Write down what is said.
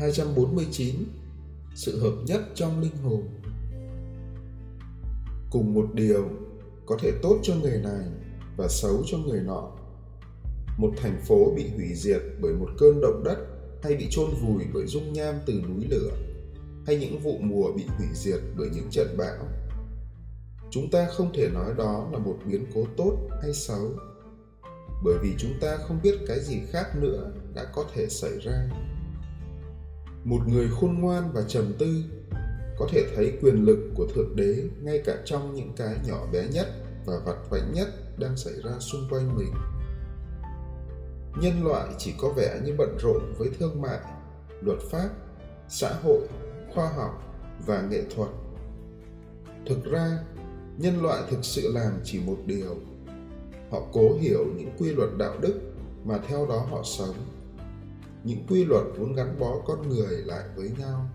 249 Sự hợp nhất trong linh hồn Cùng một điều có thể tốt cho người này và xấu cho người nọ. Một thành phố bị hủy diệt bởi một cơn động đất hay bị chôn vùi bởi dung nham từ núi lửa hay những vụ mùa bị hủy diệt bởi những trận bão. Chúng ta không thể nói đó là một biến cố tốt hay xấu, bởi vì chúng ta không biết cái gì khác nữa đã có thể xảy ra một người khôn ngoan và trầm tư có thể thấy quyền lực của thượng đế ngay cả trong những cái nhỏ bé nhất và vặt vãnh nhất đang xảy ra xung quanh mình. Nhân loại chỉ có vẻ như bận rộn với thương mại, luật pháp, xã hội, khoa học và nghệ thuật. Thực ra, nhân loại thực sự làm chỉ một điều. Họ cố hiểu những quy luật đạo đức mà theo đó họ sống những quy luật vốn gắn bó con người lại với nhau.